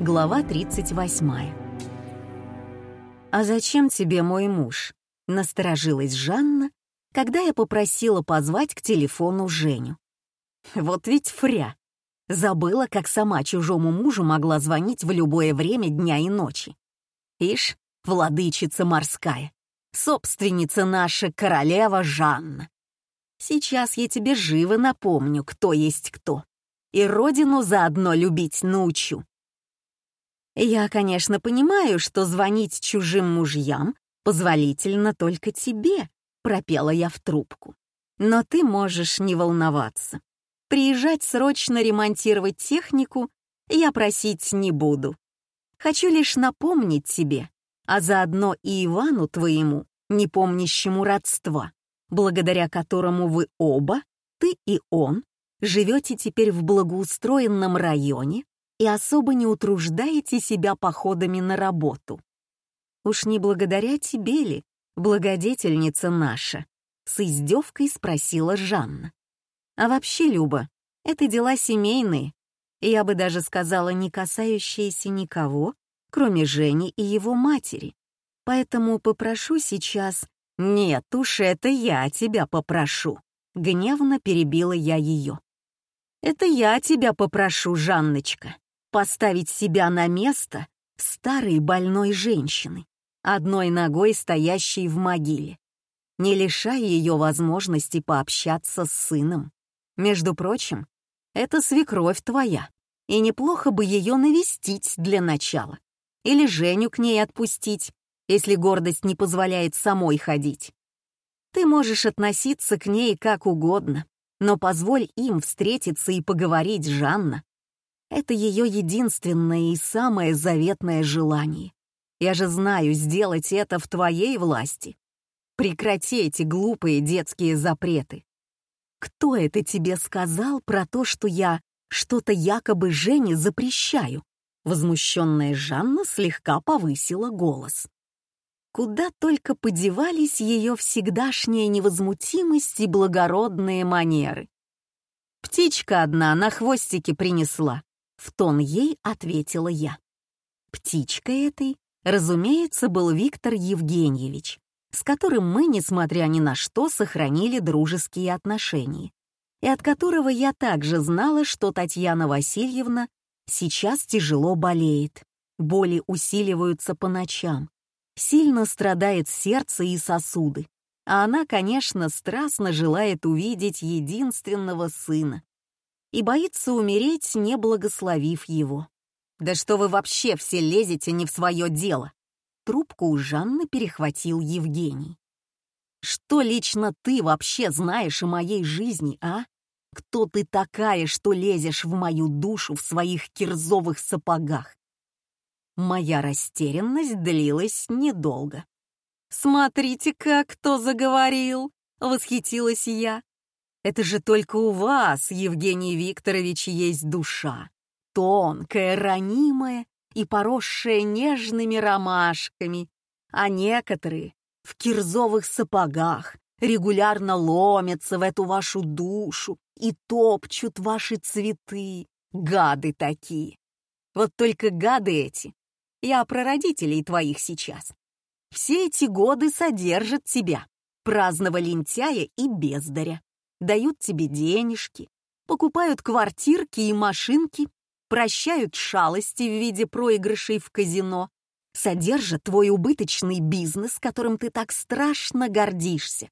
Глава 38. «А зачем тебе мой муж?» — насторожилась Жанна, когда я попросила позвать к телефону Женю. Вот ведь фря. Забыла, как сама чужому мужу могла звонить в любое время дня и ночи. Ишь, владычица морская, собственница наша королева Жанна. Сейчас я тебе живо напомню, кто есть кто. И родину заодно любить научу. Я, конечно, понимаю, что звонить чужим мужьям позволительно только тебе, пропела я в трубку. Но ты можешь не волноваться. Приезжать срочно ремонтировать технику я просить не буду. Хочу лишь напомнить тебе, а заодно и Ивану твоему, не помнящему родства, благодаря которому вы оба, ты и он, живете теперь в благоустроенном районе и особо не утруждаете себя походами на работу. Уж не благодаря тебе ли, благодетельница наша? С издевкой спросила Жанна. А вообще, Люба, это дела семейные, я бы даже сказала, не касающиеся никого, кроме Жени и его матери. Поэтому попрошу сейчас «Нет уж, это я тебя попрошу», — гневно перебила я ее. «Это я тебя попрошу, Жанночка, поставить себя на место старой больной женщины, одной ногой стоящей в могиле, не лишая ее возможности пообщаться с сыном. Между прочим, это свекровь твоя, и неплохо бы ее навестить для начала. Или Женю к ней отпустить, если гордость не позволяет самой ходить. Ты можешь относиться к ней как угодно, но позволь им встретиться и поговорить, Жанна. Это ее единственное и самое заветное желание. Я же знаю, сделать это в твоей власти. Прекрати эти глупые детские запреты. Кто это тебе сказал про то, что я что-то якобы Жене запрещаю? Возмущенная Жанна слегка повысила голос. Куда только подевались ее всегдашняя невозмутимость и благородные манеры. «Птичка одна на хвостике принесла», — в тон ей ответила я. Птичкой этой, разумеется, был Виктор Евгеньевич, с которым мы, несмотря ни на что, сохранили дружеские отношения, и от которого я также знала, что Татьяна Васильевна сейчас тяжело болеет, боли усиливаются по ночам, сильно страдает сердце и сосуды, а она, конечно, страстно желает увидеть единственного сына и боится умереть, не благословив его. «Да что вы вообще все лезете не в свое дело?» Трубку у Жанны перехватил Евгений. «Что лично ты вообще знаешь о моей жизни, а? Кто ты такая, что лезешь в мою душу в своих кирзовых сапогах? Моя растерянность длилась недолго. «Смотрите-ка, кто заговорил!» — восхитилась я. «Это же только у вас, Евгений Викторович, есть душа. Тонкая, ранимая и поросшая нежными ромашками, а некоторые в кирзовых сапогах регулярно ломятся в эту вашу душу и топчут ваши цветы. Гады такие. Вот только гады эти я про родителей твоих сейчас. Все эти годы содержат тебя, праздного лентяя и бездаря. Дают тебе денежки, покупают квартирки и машинки, прощают шалости в виде проигрышей в казино, содержат твой убыточный бизнес, которым ты так страшно гордишься.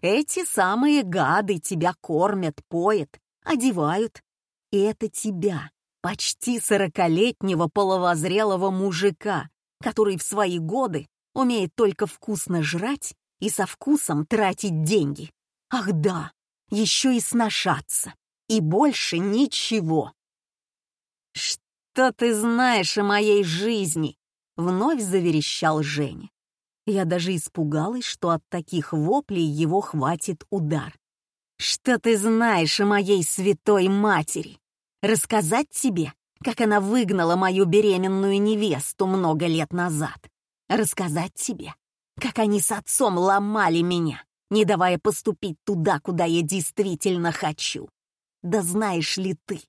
Эти самые гады тебя кормят, поят, одевают. И это тебя, почти сорокалетнего половозрелого мужика, который в свои годы умеет только вкусно жрать и со вкусом тратить деньги. Ах да, еще и сношаться. И больше ничего. «Что ты знаешь о моей жизни?» — вновь заверещал Женя. Я даже испугалась, что от таких воплей его хватит удар. «Что ты знаешь о моей святой матери?» Рассказать тебе, как она выгнала мою беременную невесту много лет назад? Рассказать тебе, как они с отцом ломали меня, не давая поступить туда, куда я действительно хочу? Да знаешь ли ты,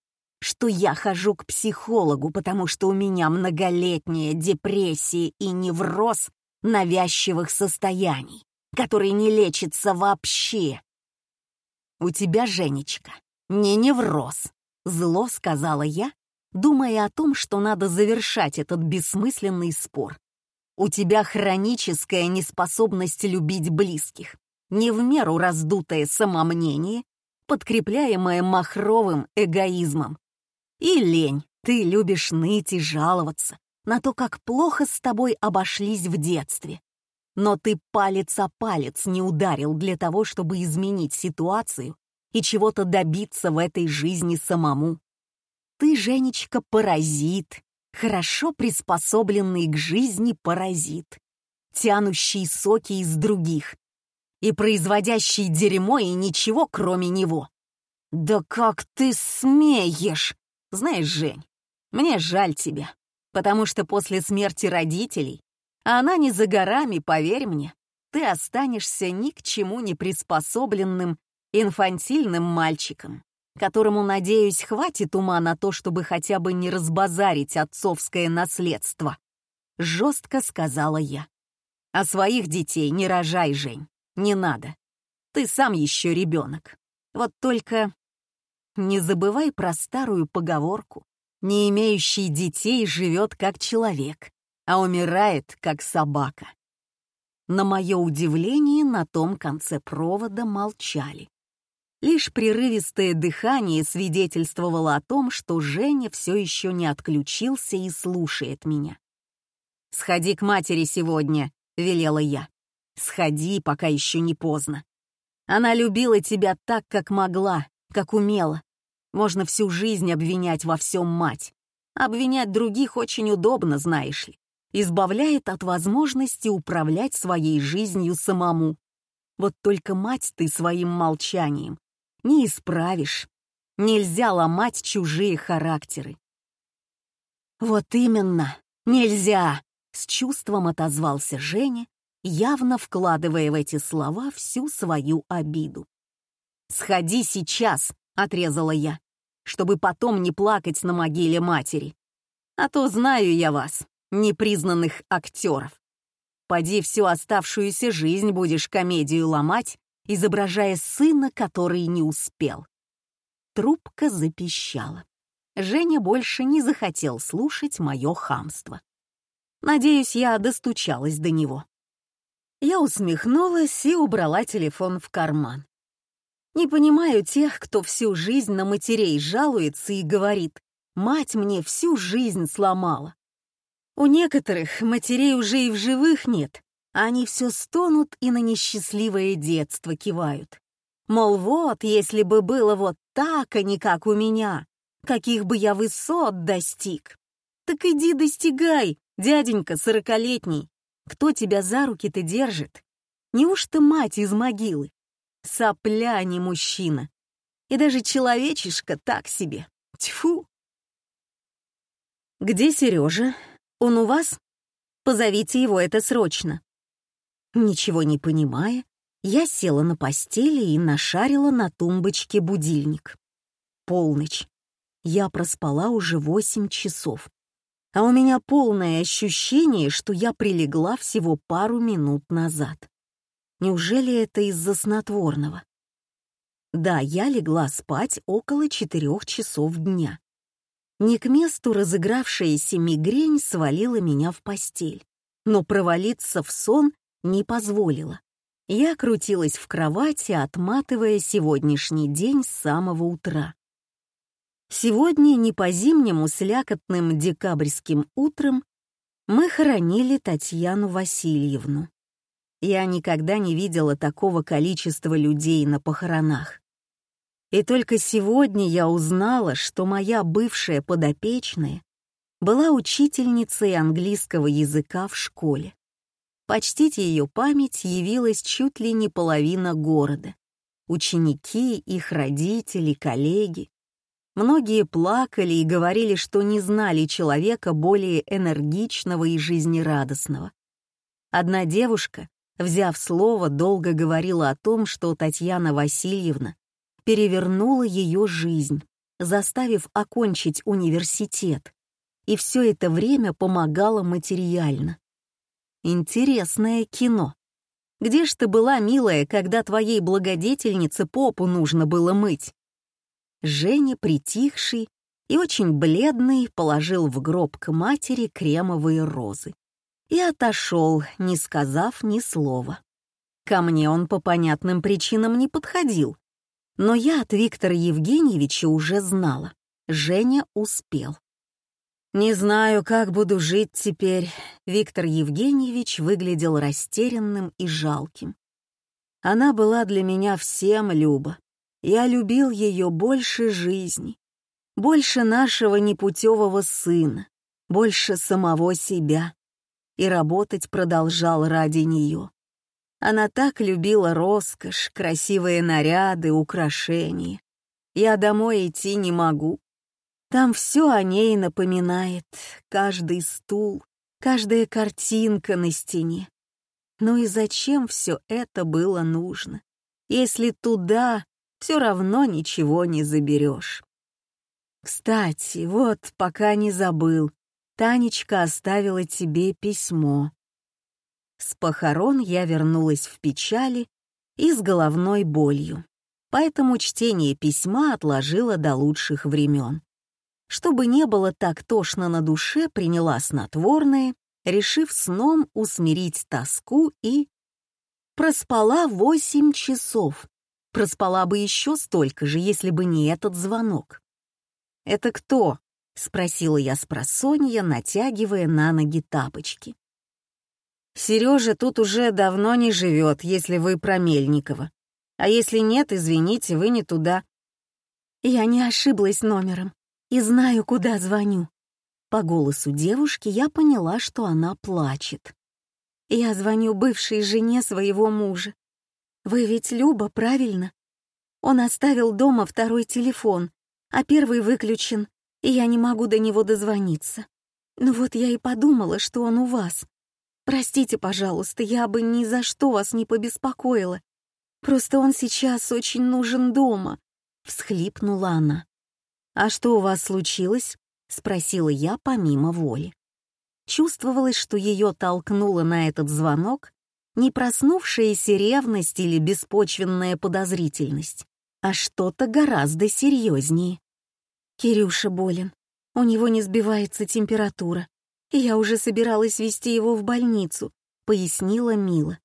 что я хожу к психологу, потому что у меня многолетняя депрессия и невроз навязчивых состояний, который не лечится вообще. У тебя, Женечка, не невроз, зло сказала я, думая о том, что надо завершать этот бессмысленный спор. У тебя хроническая неспособность любить близких, не в меру раздутое самомнение, подкрепляемое махровым эгоизмом. И лень, ты любишь ныть и жаловаться на то, как плохо с тобой обошлись в детстве. Но ты палец о палец не ударил для того, чтобы изменить ситуацию и чего-то добиться в этой жизни самому. Ты, Женечка, паразит, хорошо приспособленный к жизни паразит, тянущий соки из других и производящий дерьмо и ничего, кроме него. «Да как ты смеешь!» «Знаешь, Жень, мне жаль тебя, потому что после смерти родителей, а она не за горами, поверь мне, ты останешься ни к чему не приспособленным инфантильным мальчиком которому, надеюсь, хватит ума на то, чтобы хотя бы не разбазарить отцовское наследство. Жестко сказала я. А своих детей не рожай, Жень, не надо. Ты сам еще ребенок. Вот только не забывай про старую поговорку. Не имеющий детей живет как человек, а умирает как собака. На мое удивление, на том конце провода молчали. Лишь прерывистое дыхание свидетельствовало о том, что Женя все еще не отключился и слушает меня. «Сходи к матери сегодня», — велела я. «Сходи, пока еще не поздно. Она любила тебя так, как могла, как умела. Можно всю жизнь обвинять во всем мать. Обвинять других очень удобно, знаешь ли. Избавляет от возможности управлять своей жизнью самому. Вот только мать ты своим молчанием не исправишь. Нельзя ломать чужие характеры. «Вот именно, нельзя!» — с чувством отозвался Женя, явно вкладывая в эти слова всю свою обиду. «Сходи сейчас!» — отрезала я, чтобы потом не плакать на могиле матери. А то знаю я вас, непризнанных актеров. Поди всю оставшуюся жизнь будешь комедию ломать изображая сына, который не успел. Трубка запищала. Женя больше не захотел слушать мое хамство. Надеюсь, я достучалась до него. Я усмехнулась и убрала телефон в карман. Не понимаю тех, кто всю жизнь на матерей жалуется и говорит «мать мне всю жизнь сломала». У некоторых матерей уже и в живых нет, они все стонут и на несчастливое детство кивают. Мол, вот, если бы было вот так, а не как у меня, каких бы я высот достиг. Так иди достигай, дяденька сорокалетний. Кто тебя за руки-то держит? Неужто мать из могилы? Сопля, а не мужчина. И даже человечишка так себе. Тьфу! Где Сережа? Он у вас? Позовите его, это срочно. Ничего не понимая, я села на постели и нашарила на тумбочке будильник. Полночь. Я проспала уже восемь часов. А у меня полное ощущение, что я прилегла всего пару минут назад. Неужели это из-за снотворного? Да, я легла спать около четырех часов дня. Не к месту разыгравшаяся мигрень свалила меня в постель, но провалиться в сон не позволила. Я крутилась в кровати, отматывая сегодняшний день с самого утра. Сегодня не по-зимнему слякотным декабрьским утром мы хоронили Татьяну Васильевну. Я никогда не видела такого количества людей на похоронах. И только сегодня я узнала, что моя бывшая подопечная была учительницей английского языка в школе. Почтить ее память явилась чуть ли не половина города. Ученики, их родители, коллеги. Многие плакали и говорили, что не знали человека более энергичного и жизнерадостного. Одна девушка, взяв слово, долго говорила о том, что Татьяна Васильевна перевернула ее жизнь, заставив окончить университет, и все это время помогала материально. Интересное кино. Где ж ты была, милая, когда твоей благодетельнице попу нужно было мыть? Женя, притихший и очень бледный, положил в гроб к матери кремовые розы и отошел, не сказав ни слова. Ко мне он по понятным причинам не подходил, но я от Виктора Евгеньевича уже знала. Женя успел. «Не знаю, как буду жить теперь», — Виктор Евгеньевич выглядел растерянным и жалким. Она была для меня всем Люба. Я любил ее больше жизни, больше нашего непутевого сына, больше самого себя. И работать продолжал ради нее. Она так любила роскошь, красивые наряды, украшения. Я домой идти не могу. Там все о ней напоминает, каждый стул, каждая картинка на стене. Ну и зачем все это было нужно, если туда все равно ничего не заберешь? Кстати, вот, пока не забыл, Танечка оставила тебе письмо. С похорон я вернулась в печали и с головной болью, поэтому чтение письма отложила до лучших времен. Чтобы не было так тошно на душе, приняла снотворное, решив сном усмирить тоску и... Проспала восемь часов. Проспала бы еще столько же, если бы не этот звонок. «Это кто?» — спросила я с просонья, натягивая на ноги тапочки. Сережа тут уже давно не живет, если вы про Мельникова. А если нет, извините, вы не туда. Я не ошиблась номером и знаю, куда звоню. По голосу девушки я поняла, что она плачет. Я звоню бывшей жене своего мужа. Вы ведь Люба, правильно? Он оставил дома второй телефон, а первый выключен, и я не могу до него дозвониться. Ну вот я и подумала, что он у вас. Простите, пожалуйста, я бы ни за что вас не побеспокоила. Просто он сейчас очень нужен дома», — всхлипнула она. «А что у вас случилось?» — спросила я помимо воли. Чувствовалось, что ее толкнула на этот звонок не проснувшаяся ревность или беспочвенная подозрительность, а что-то гораздо серьезнее. Кирюша болен, у него не сбивается температура, я уже собиралась вести его в больницу», — пояснила Мила.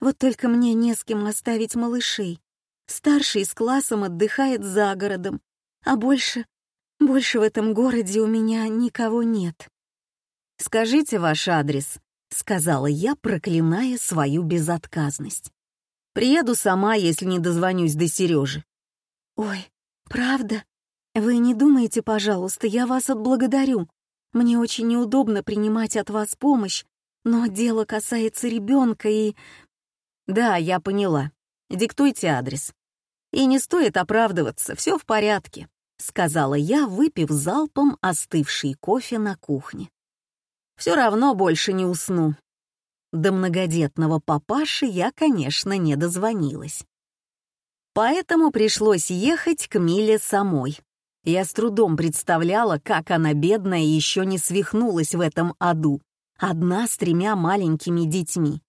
«Вот только мне не с кем оставить малышей. Старший с классом отдыхает за городом, а больше... больше в этом городе у меня никого нет». «Скажите ваш адрес», — сказала я, проклиная свою безотказность. «Приеду сама, если не дозвонюсь до Сережи». «Ой, правда? Вы не думайте, пожалуйста, я вас отблагодарю. Мне очень неудобно принимать от вас помощь, но дело касается ребенка и... Да, я поняла. Диктуйте адрес. И не стоит оправдываться, все в порядке, сказала я, выпив залпом остывший кофе на кухне. Все равно больше не усну. До многодетного папаши я, конечно, не дозвонилась. Поэтому пришлось ехать к Миле самой. Я с трудом представляла, как она, бедная, еще не свихнулась в этом аду, одна с тремя маленькими детьми.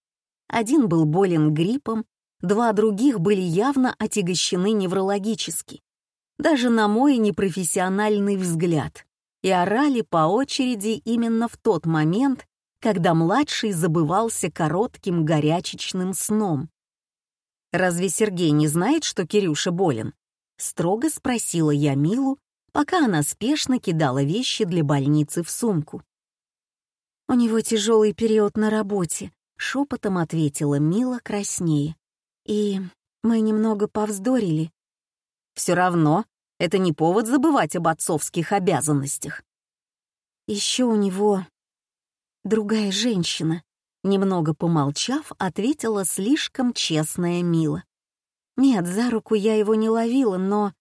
Один был болен гриппом, два других были явно отягощены неврологически. Даже на мой непрофессиональный взгляд. И орали по очереди именно в тот момент, когда младший забывался коротким горячечным сном. «Разве Сергей не знает, что Кирюша болен?» — строго спросила я Милу, пока она спешно кидала вещи для больницы в сумку. «У него тяжелый период на работе», — шепотом ответила Мила краснее. «И мы немного повздорили». «Все равно это не повод забывать об отцовских обязанностях». «Еще у него другая женщина», — немного помолчав, ответила слишком честная Мила. «Нет, за руку я его не ловила, но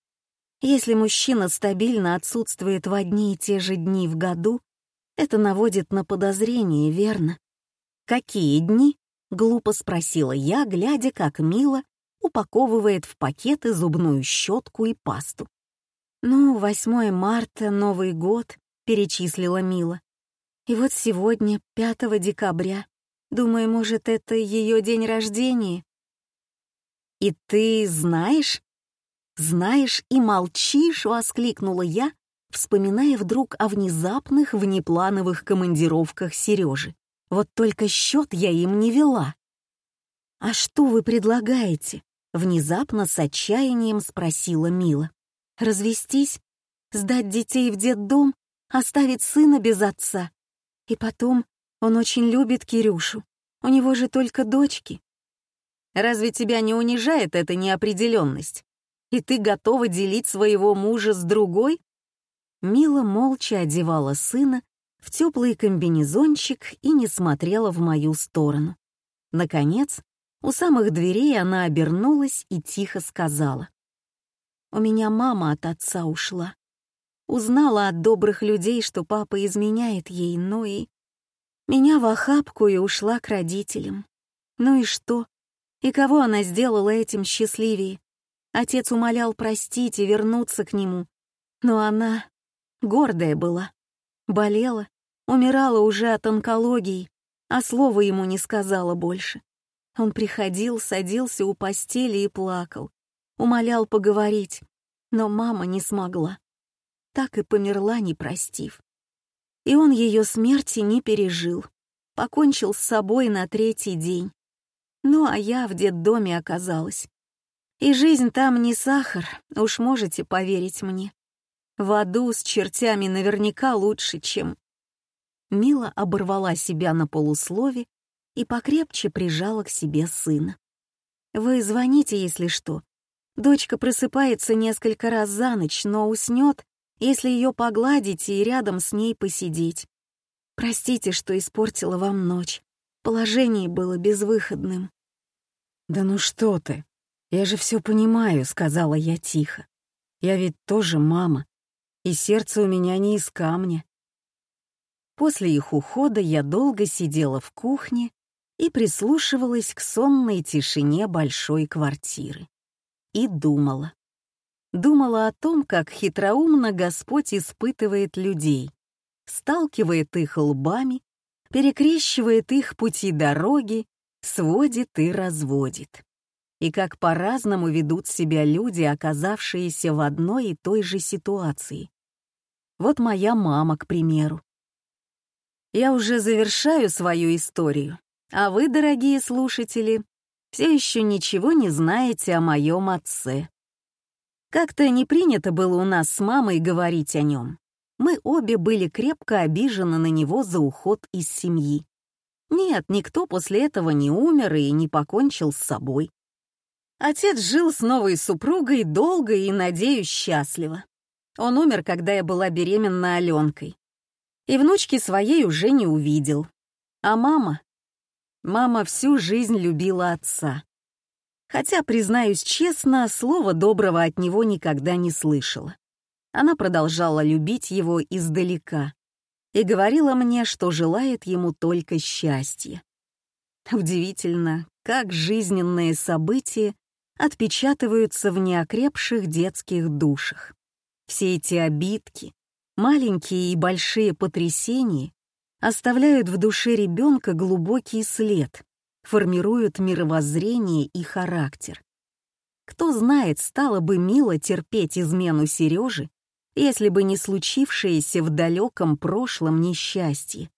если мужчина стабильно отсутствует в одни и те же дни в году, это наводит на подозрение, верно? «Какие дни?» — глупо спросила я, глядя, как Мила упаковывает в пакеты зубную щетку и пасту. «Ну, 8 марта, Новый год», — перечислила Мила. «И вот сегодня, 5 декабря. Думаю, может, это ее день рождения?» «И ты знаешь?» «Знаешь и молчишь», — воскликнула я, вспоминая вдруг о внезапных внеплановых командировках Сережи. Вот только счет я им не вела. «А что вы предлагаете?» — внезапно с отчаянием спросила Мила. «Развестись? Сдать детей в детдом? Оставить сына без отца? И потом, он очень любит Кирюшу. У него же только дочки. Разве тебя не унижает эта неопределенность? И ты готова делить своего мужа с другой?» Мила молча одевала сына в теплый комбинезончик и не смотрела в мою сторону. Наконец, у самых дверей она обернулась и тихо сказала. «У меня мама от отца ушла. Узнала от добрых людей, что папа изменяет ей, ну и... Меня в охапку и ушла к родителям. Ну и что? И кого она сделала этим счастливее? Отец умолял простить и вернуться к нему. Но она гордая была. Болела, умирала уже от онкологии, а слова ему не сказала больше. Он приходил, садился у постели и плакал, умолял поговорить, но мама не смогла. Так и померла, не простив. И он ее смерти не пережил, покончил с собой на третий день. Ну а я в детдоме оказалась. И жизнь там не сахар, уж можете поверить мне. В аду с чертями наверняка лучше, чем... Мила оборвала себя на полуслове и покрепче прижала к себе сына. «Вы звоните, если что. Дочка просыпается несколько раз за ночь, но уснет, если ее погладить и рядом с ней посидеть. Простите, что испортила вам ночь. Положение было безвыходным». «Да ну что ты!» «Я же все понимаю», — сказала я тихо. «Я ведь тоже мама, и сердце у меня не из камня». После их ухода я долго сидела в кухне и прислушивалась к сонной тишине большой квартиры. И думала. Думала о том, как хитроумно Господь испытывает людей, сталкивает их лбами, перекрещивает их пути дороги, сводит и разводит и как по-разному ведут себя люди, оказавшиеся в одной и той же ситуации. Вот моя мама, к примеру. Я уже завершаю свою историю, а вы, дорогие слушатели, все еще ничего не знаете о моем отце. Как-то не принято было у нас с мамой говорить о нем. Мы обе были крепко обижены на него за уход из семьи. Нет, никто после этого не умер и не покончил с собой. Отец жил с новой супругой долго и, надеюсь, счастливо. Он умер, когда я была беременна Аленкой. И внучки своей уже не увидел. А мама? Мама всю жизнь любила отца. Хотя, признаюсь честно, слова доброго от него никогда не слышала. Она продолжала любить его издалека и говорила мне, что желает ему только счастья. Удивительно, как жизненные события отпечатываются в неокрепших детских душах. Все эти обидки, маленькие и большие потрясения оставляют в душе ребенка глубокий след, формируют мировоззрение и характер. Кто знает, стало бы мило терпеть измену Сережи, если бы не случившееся в далеком прошлом несчастье.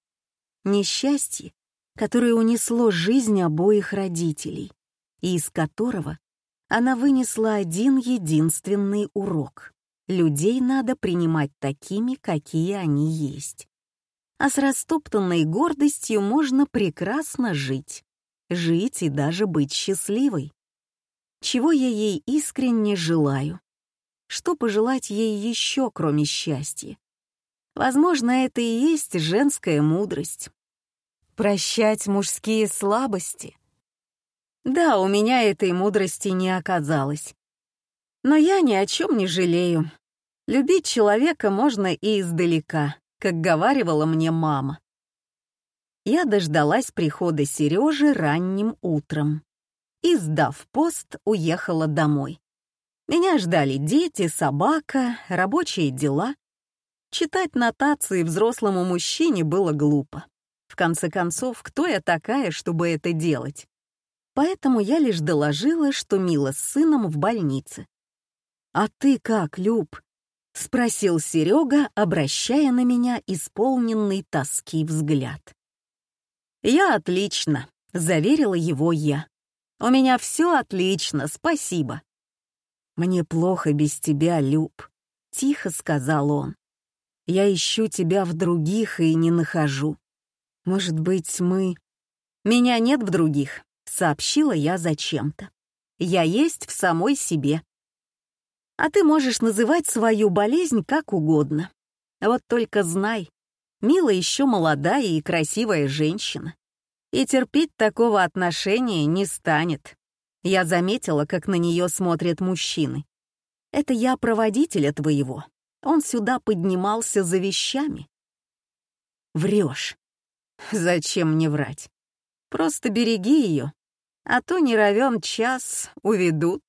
Несчастье, которое унесло жизнь обоих родителей, и из которого она вынесла один единственный урок. Людей надо принимать такими, какие они есть. А с растоптанной гордостью можно прекрасно жить. Жить и даже быть счастливой. Чего я ей искренне желаю? Что пожелать ей еще, кроме счастья? Возможно, это и есть женская мудрость. Прощать мужские слабости — да, у меня этой мудрости не оказалось. Но я ни о чем не жалею. Любить человека можно и издалека, как говаривала мне мама. Я дождалась прихода Сережи ранним утром и, сдав пост, уехала домой. Меня ждали дети, собака, рабочие дела. Читать нотации взрослому мужчине было глупо. В конце концов, кто я такая, чтобы это делать? Поэтому я лишь доложила, что Мила с сыном в больнице. «А ты как, Люб?» — спросил Серега, обращая на меня исполненный тоски взгляд. «Я отлично», — заверила его я. «У меня все отлично, спасибо». «Мне плохо без тебя, Люб», — тихо сказал он. «Я ищу тебя в других и не нахожу. Может быть, мы...» «Меня нет в других», — сообщила я зачем-то. «Я есть в самой себе. А ты можешь называть свою болезнь как угодно. Вот только знай, Мила еще молодая и красивая женщина. И терпеть такого отношения не станет. Я заметила, как на нее смотрят мужчины. Это я проводителя твоего. Он сюда поднимался за вещами. Врешь. Зачем мне врать? Просто береги ее, а то не равен час уведут.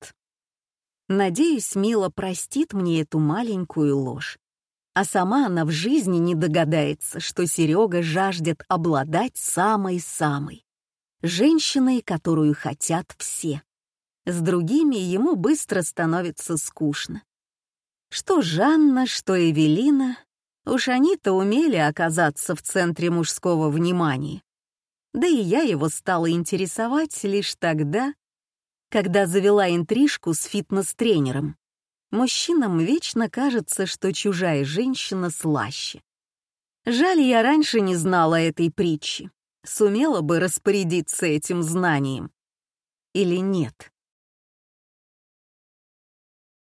Надеюсь, Мила простит мне эту маленькую ложь. А сама она в жизни не догадается, что Серега жаждет обладать самой-самой. Женщиной, которую хотят все. С другими ему быстро становится скучно. Что Жанна, что Эвелина, уж они-то умели оказаться в центре мужского внимания. Да и я его стала интересовать лишь тогда, когда завела интрижку с фитнес-тренером. Мужчинам вечно кажется, что чужая женщина слаще. Жаль, я раньше не знала этой притчи. Сумела бы распорядиться этим знанием. Или нет?